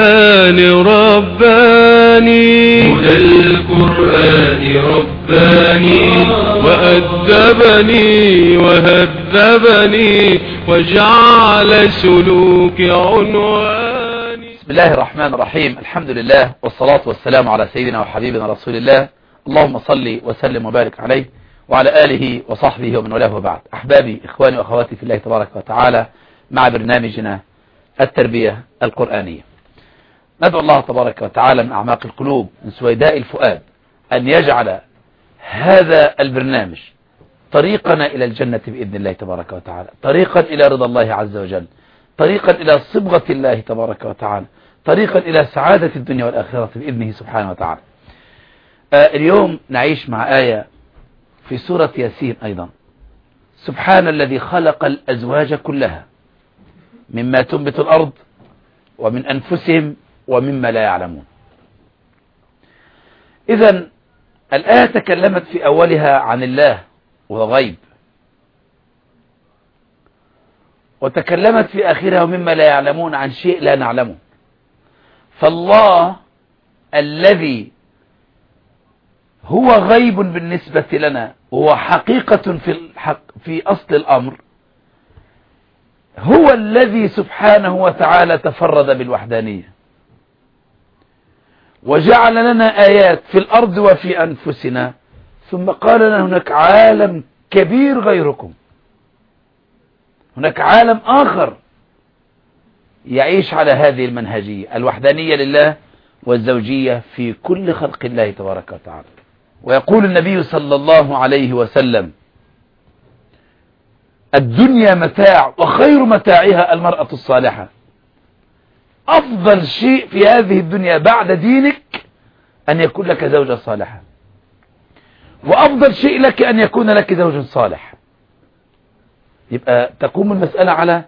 القرآن رباني. هدى القرآن رباني. وأدبني وهذبني وجعل سلوك عنواني. بسم الله الرحمن الرحيم. الحمد لله والصلاة والسلام على سيدنا وحبيبنا رسول الله. اللهم صل وسلم وبارك عليه وعلى آله وصحبه ومن والاه وبعد. أحبابي إخواني وأخواتي في الله تبارك وتعالى مع برنامجنا التربية القرآنية. ندعو الله تبارك وتعالى من أعماق القلوب من سويداء الفؤاد أن يجعل هذا البرنامج طريقنا إلى الجنة بإذن الله تبارك وتعالى طريقا إلى رضا الله عز وجل طريقا إلى صبغة الله تبارك وتعالى طريقا إلى سعادة الدنيا والآخرة بإذنه سبحانه وتعالى. آه اليوم نعيش مع آية في سورة ياسين أيضا. سبحان الذي خلق الأزواج كلها مما تنبت الأرض ومن أنفسهم ومما لا يعلمون. إذا الآية تكلمت في أولها عن الله وهو غيب. وتكلمت في آخرها ومما لا يعلمون عن شيء لا نعلمه. فالله الذي هو غيب بالنسبة لنا وهو حقيقة في, الحق في أصل الأمر هو الذي سبحانه وتعالى تفرد بالوحدانية. وجعل لنا آيات في الأرض وفي أنفسنا ثم قال لنا هناك عالم كبير غيركم. هناك عالم آخر يعيش على هذه المنهجية الوحدانية لله والزوجية في كل خلق الله تبارك وتعالى. ويقول النبي صلى الله عليه وسلم الدنيا متاع وخير متاعها المرأة الصالحة. أفضل شيء في هذه الدنيا بعد دينك أن يكون لك زوجة صالحة وأفضل شيء لك أن يكون لك زوج صالح. يبقى تقوم المسألة على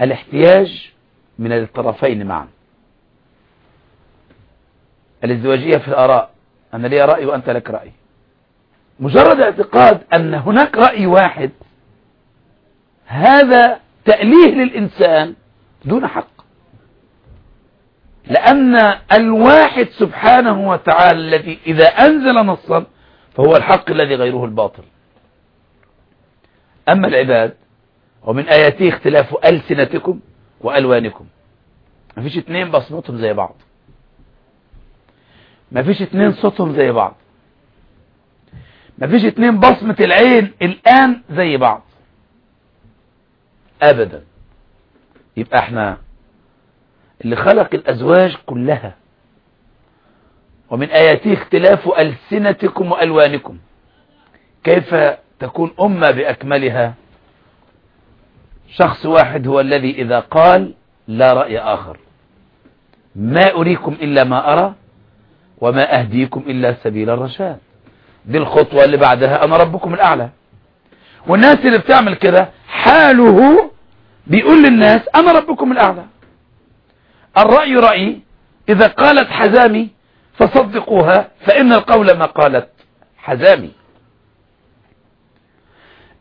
الاحتياج من الطرفين معا. الازدواجية في الآراء. أنا لي رأي وأنت لك رأي. مجرد اعتقاد أن هناك رأي واحد هذا تأليه للإنسان دون حق. لأن الواحد سبحانه وتعالى الذي إذا أنزل نصا فهو الحق الذي غيره الباطل. أما العباد ومن آياته اختلاف ألسنتكم وألوانكم. ما فيش اتنين بصمتهم زي بعض. ما فيش اتنين صوتهم زي بعض. ما فيش اتنين بصمة العين الآن زي بعض. أبدا. يبقى إحنا اللي خلق الأزواج كلها. ومن آياته اختلاف ألسنتكم وألوانكم. كيف تكون أمة بأكملها؟ شخص واحد هو الذي إذا قال لا رأي آخر. ما أريكم إلا ما أرى وما أهديكم إلا سبيل الرشاد. دي الخطوة اللي بعدها أنا ربكم الأعلى. والناس اللي بتعمل كده حاله بيقول للناس أنا ربكم الأعلى. الرأي رأي. إذا قالت حزامي فصدقوها فإن القول ما قالت حزامي.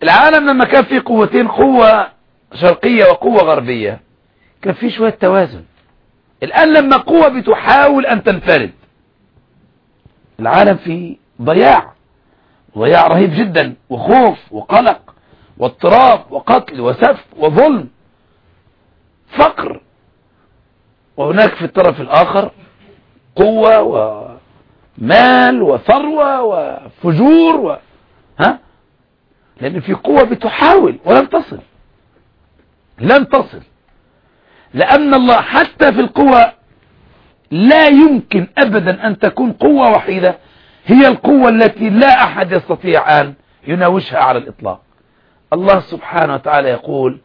العالم لما كان فيه قوتين قوة شرقية وقوة غربية كان فيه شوية توازن. الآن لما قوة بتحاول أن تنفرد العالم فيه ضياع. ضياع رهيب جدا وخوف وقلق واضطراب وقتل وسف وظلم. فقر وهناك في الطرف الآخر قوة ومال وثروة وفجور و... ها؟ لأن في قوة بتحاول ولن تصل. لن تصل. لأن الله حتى في القوة لا يمكن أبدا أن تكون قوة وحيدة. هي القوة التي لا أحد يستطيع أن يناوشها على الإطلاق. الله سبحانه وتعالى يقول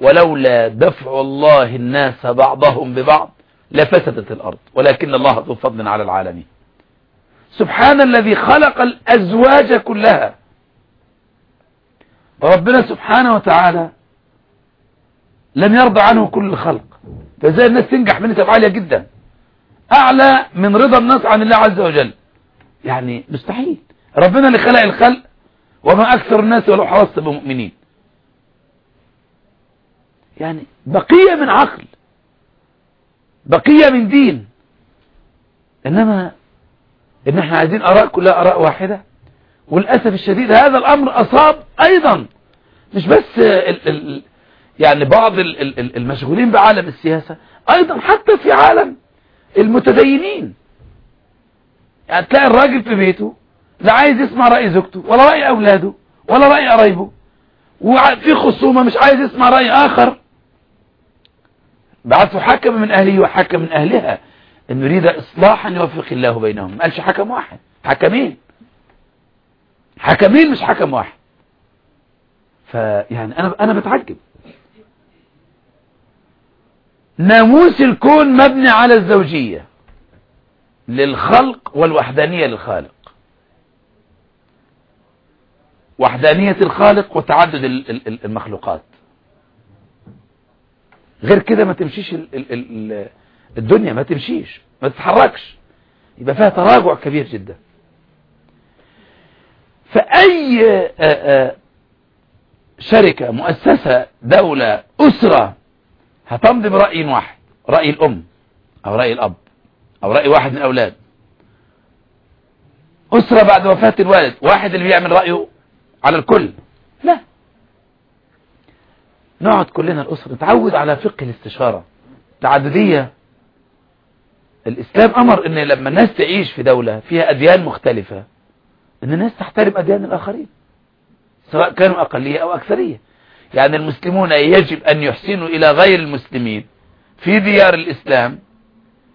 ولولا دفع الله الناس بعضهم ببعض لفسدت الأرض. ولكن الله ذو فضل على العالمين. سبحان الذي خلق الأزواج كلها. وربنا سبحانه وتعالى لم يرضى عنه كل الخلق. فازاي الناس تنجح بنسب عالية جدا. أعلى من رضا الناس عن الله عز وجل. يعني مستحيل. ربنا اللي خلق الخلق وما أكثر الناس ولو حرصت بمؤمنين. يعني بقية من عقل بقية من دين. إنما إن إحنا عايزين أراء كلها أراء واحدة وللأسف الشديد هذا الأمر أصاب أيضا. مش بس ال ال يعني بعض ال ال المشغولين بعالم السياسة أيضا حتى في عالم المتدينين. يعني تلاقي الراجل في بيته لا عايز يسمع رأي زوجته ولا رأي أولاده ولا رأي قرايبه وفي خصومة مش عايز يسمع رأي آخر. بعثوا حكم من أهله وحكم من أهلها. إن يريد إصلاحا يوفق الله بينهم. ما قالش حكم واحد. حكمين. حكمين مش حكم واحد. فيعني أنا أنا بتعجب. ناموس الكون مبني على الزوجية. للخلق والوحدانية للخالق. وحدانية الخالق وتعدد المخلوقات. غير كده ما تمشيش الدنيا ما تمشيش ما تتحركش. يبقى فيها تراجع كبير جدا. فأي شركة مؤسسة دولة أسرة هتمضي برأي واحد رأي الأم أو رأي الأب أو رأي واحد من الأولاد. أسرة بعد وفاة الوالد واحد اللي بيعمل رأيه على الكل. لا. نقعد كلنا الأسرة نتعود على فقه الاستشارة. تعددية الإسلام أمر أن لما الناس تعيش في دولة فيها أديان مختلفة أن الناس تحترم أديان الآخرين سواء كانوا أقلية أو أكثرية. يعني المسلمون يجب أن يحسنوا إلى غير المسلمين في ديار الإسلام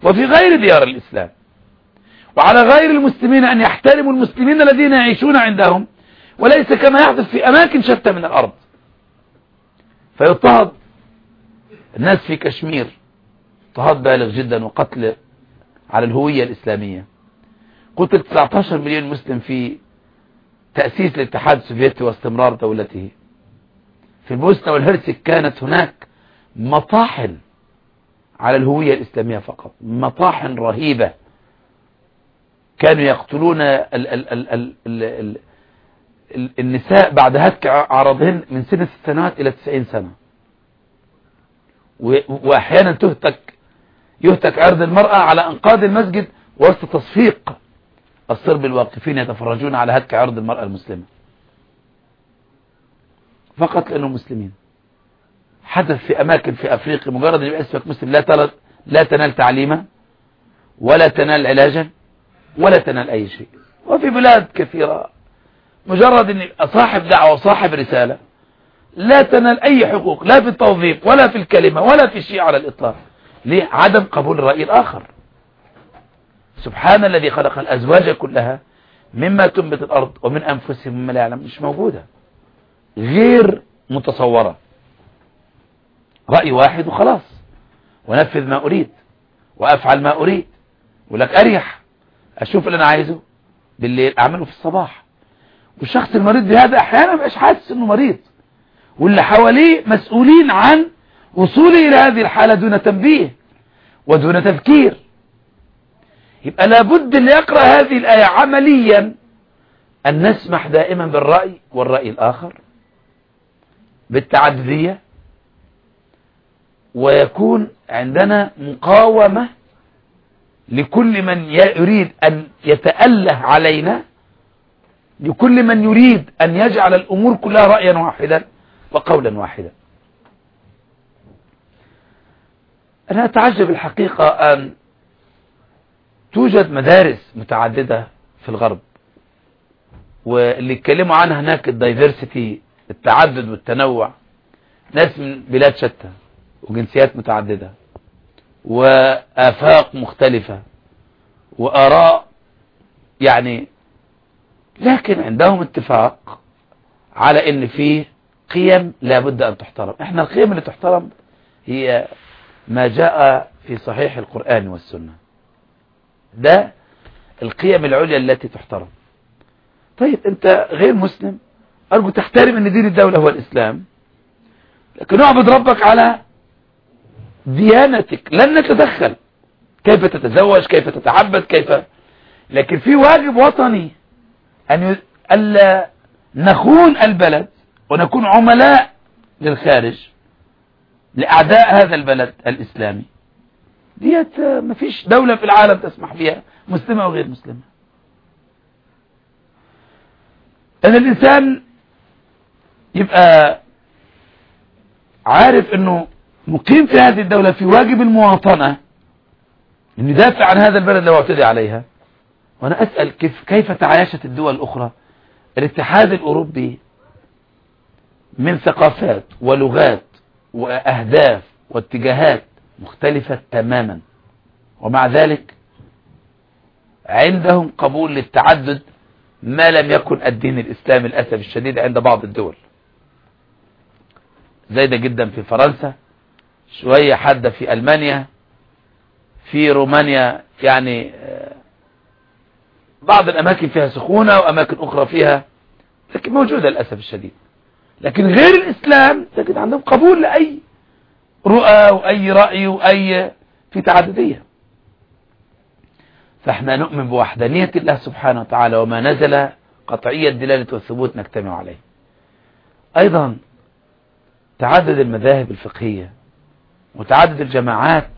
وفي غير ديار الإسلام. وعلى غير المسلمين أن يحترموا المسلمين الذين يعيشون عندهم وليس كما يحدث في أماكن شتى من الأرض. فيضطهد. الناس في كشمير اضطهاد بالغ جدا وقتل على الهوية الإسلامية. قتل 19 مليون مسلم في تأسيس الاتحاد السوفيتي واستمرار دولته. في البوسنة والهرسك كانت هناك مطاحن على الهوية الإسلامية فقط مطاحن رهيبة. كانوا يقتلون ال ال ال ال ال ال النساء بعد هتك عرضهن من سن ست سنوات إلى تسعين سنة. وأحيانا تهتك يهتك عرض المرأة على أنقاض المسجد وسط تصفيق الصرب الواقفين يتفرجون على هتك عرض المرأة المسلمة. فقط لأنهم مسلمين. حدث في أماكن في أفريقيا مجرد أن يبقى اسمك مسلم لا لا تنال تعليما ولا تنال علاجا ولا تنال أي شيء. وفي بلاد كثيرة مجرد أن صاحب دعوة وصاحب رسالة لا تنال أي حقوق لا في التوظيف ولا في الكلمة ولا في شيء على الإطلاق ليه عدم قبول الرأي الآخر. سبحان الذي خلق الأزواج كلها مما تنبت الأرض ومن أنفسهم مما لا يعلم مش موجودة غير متصورة. رأي واحد وخلاص. ونفذ ما أريد وأفعل ما أريد ولك أريح. أشوف اللي أنا عايزه بالليل أعمله في الصباح. والشخص المريض بهذا أحيانا مش حاسس أنه مريض. واللي حواليه مسؤولين عن وصوله إلى هذه الحالة دون تنبيه ودون تفكير يبقى لابد اللي يقرأ هذه الآية عمليا أن نسمح دائما بالرأي والرأي الآخر بالتعددية ويكون عندنا مقاومة لكل من يريد أن يتأله علينا لكل من يريد أن يجعل الأمور كلها رأيا واحدا وقولا واحدا. أنا أتعجب الحقيقة أن توجد مدارس متعددة في الغرب واللي يتكلموا عنها هناك الدايفرسيتي التعدد والتنوع. ناس من بلاد شتى وجنسيات متعددة وآفاق مختلفة وآراء يعني لكن عندهم اتفاق على إن في قيم لابد أن تحترم. إحنا القيم اللي تحترم هي ما جاء في صحيح القرآن والسنة. ده القيم العليا التي تحترم. طيب أنت غير مسلم أرجو تحترم إن دين الدولة هو الإسلام. لكن اعبد ربك على ديانتك. لن نتدخل. كيف تتزوج كيف تتعبد كيف؟ لكن في واجب وطني. أن. ألا نخون البلد ونكون عملاء للخارج لأعداء هذا البلد الإسلامي ديت مفيش دولة في العالم تسمح بها مسلمة وغير مسلمة ان الإنسان يبقى عارف إنه مقيم في هذه الدولة في واجب المواطنة إنه يدافع عن هذا البلد لو اعتدي عليها وأنا أسأل كيف, كيف تعايشت الدول الأخرى؟ الاتحاد الأوروبي من ثقافات ولغات وأهداف واتجاهات مختلفة تماما. ومع ذلك عندهم قبول للتعدد ما لم يكن الدين الإسلامي للأسف الشديد عند بعض الدول. زايدة جدا في فرنسا شوية حادة في ألمانيا في رومانيا يعني بعض الأماكن فيها سخونة وأماكن أخرى فيها لكن موجودة للأسف الشديد. لكن غير الإسلام تجد عندهم قبول لأي رؤى وأي رأي وأي في تعددية. فإحنا نؤمن بوحدانية الله سبحانه وتعالى وما نزل قطعية الدلالة والثبوت نجتمع عليه. أيضا تعدد المذاهب الفقهية وتعدد الجماعات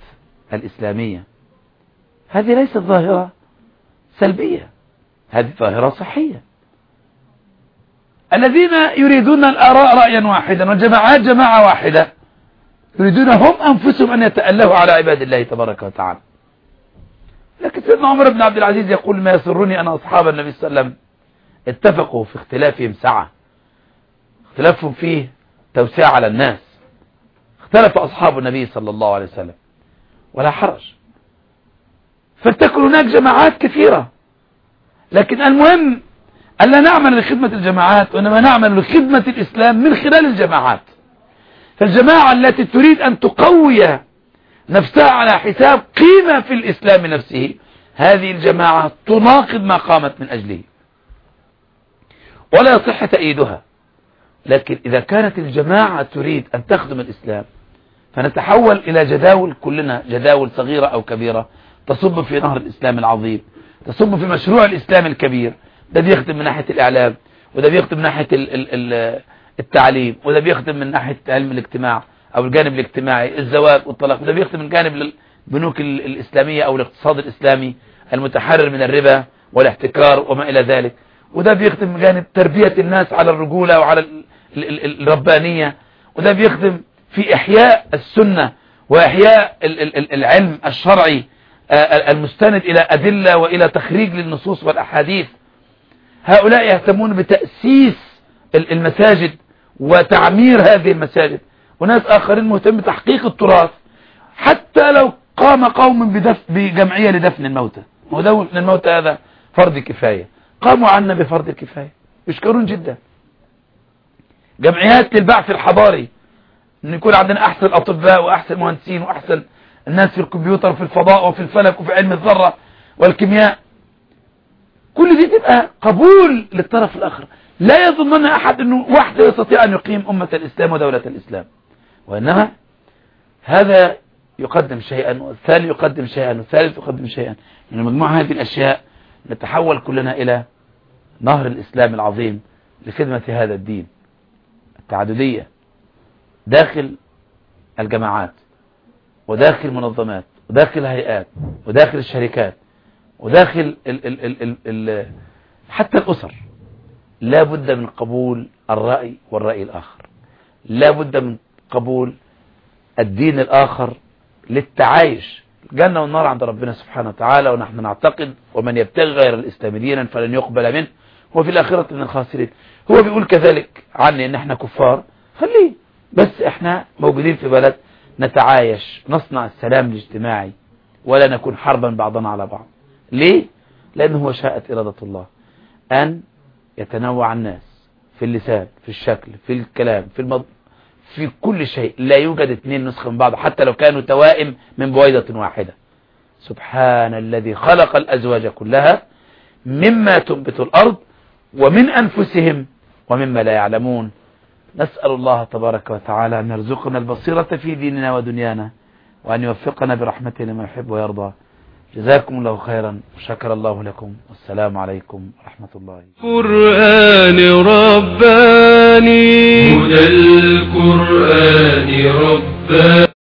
الإسلامية هذه ليست ظاهرة سلبية. هذه ظاهرة صحية. الذين يريدون الآراء رأيا واحدا والجماعات جماعة واحدة يريدون هم أنفسهم أن يتألهوا على عباد الله تبارك وتعالى. لكن سيدنا عمر بن عبد العزيز يقول ما يسرني أن أصحاب النبي صلى الله عليه وسلم اتفقوا في اختلافهم سعة اختلافهم فيه توسيع على الناس. اختلف أصحاب النبي صلى الله عليه وسلم. ولا حرج. فلتكن هناك جماعات كثيرة لكن المهم ألا نعمل لخدمة الجماعات وإنما نعمل لخدمة الإسلام من خلال الجماعات. فالجماعة التي تريد أن تقوي نفسها على حساب قيمة في الإسلام نفسه هذه الجماعة تناقض ما قامت من أجله. ولا يصح تأييدها لكن إذا كانت الجماعة تريد أن تخدم الإسلام فنتحول إلى جداول كلنا جداول صغيرة أو كبيرة تصب في نهر الإسلام العظيم. تصب في مشروع الإسلام الكبير. ده بيخدم من ناحية الإعلام وده بيخدم من ناحية التعليم وده بيخدم من ناحية علم الاجتماع أو الجانب الاجتماعي الزواج والطلاق. وده بيخدم من جانب البنوك الإسلامية أو الاقتصاد الإسلامي المتحرر من الربا والاحتكار وما إلى ذلك. وده بيخدم من جانب تربية الناس على الرجولة وعلى الربانية. وده بيخدم في إحياء السنة وإحياء العلم الشرعي المستند إلى أدلة وإلى تخريج للنصوص والأحاديث. هؤلاء يهتمون بتأسيس المساجد وتعمير هذه المساجد. وناس آخرين مهتم بتحقيق التراث. حتى لو قام قوم بدف بجمعية لدفن الموتى. ودفن الموتى هذا؟ فرض كفاية. قاموا عنا بفرض الكفاية يشكرون جدا. جمعيات للبعث الحضاري. إن يكون عندنا أحسن اطباء وأحسن مهندسين وأحسن الناس في الكمبيوتر وفي الفضاء وفي الفلك وفي علم الذرة والكيمياء. كل دي تبقى قبول للطرف الآخر. لا يظنن أحد إنه واحد يستطيع أن يقيم أمة الإسلام ودولة الإسلام. وإنما هذا يقدم شيئا والثاني يقدم شيئا والثالث يقدم شيئا. من مجموعة هذه الأشياء نتحول كلنا إلى نهر الإسلام العظيم لخدمة هذا الدين التعددية داخل الجماعات. وداخل منظمات وداخل هيئات وداخل الشركات وداخل ال ال ال ال ال حتى الأسر. لا بد من قبول الرأي والرأي الآخر. لا بد من قبول الدين الآخر للتعايش. الجنة والنار عند ربنا سبحانه وتعالى ونحن نعتقد ومن يبتغي غير الإسلام دينا فلن يقبل منه وفي الآخرة من الخاسرين. هو بيقول كذلك عني إن إحنا كفار. خليه. بس إحنا موجودين في بلد نتعايش نصنع السلام الاجتماعي ولا نكون حربا بعضنا على بعض. ليه؟ لأنه هو شاءت إرادة الله. أن يتنوع الناس في اللسان في الشكل في الكلام في المض... في كل شيء. لا يوجد اثنين نسخة من بعض حتى لو كانوا توائم من بويضة واحدة. سبحان الذي خلق الأزواج كلها مما تنبت الأرض ومن أنفسهم ومما لا يعلمون. نسأل الله تبارك وتعالى أن يرزقنا البصيرة في ديننا ودنيانا وأن يوفقنا برحمته لما يحب ويرضى. جزاكم الله خيرا. وشكر الله لكم. والسلام عليكم ورحمة الله. قرآن رباني. هدى القرآن رباني.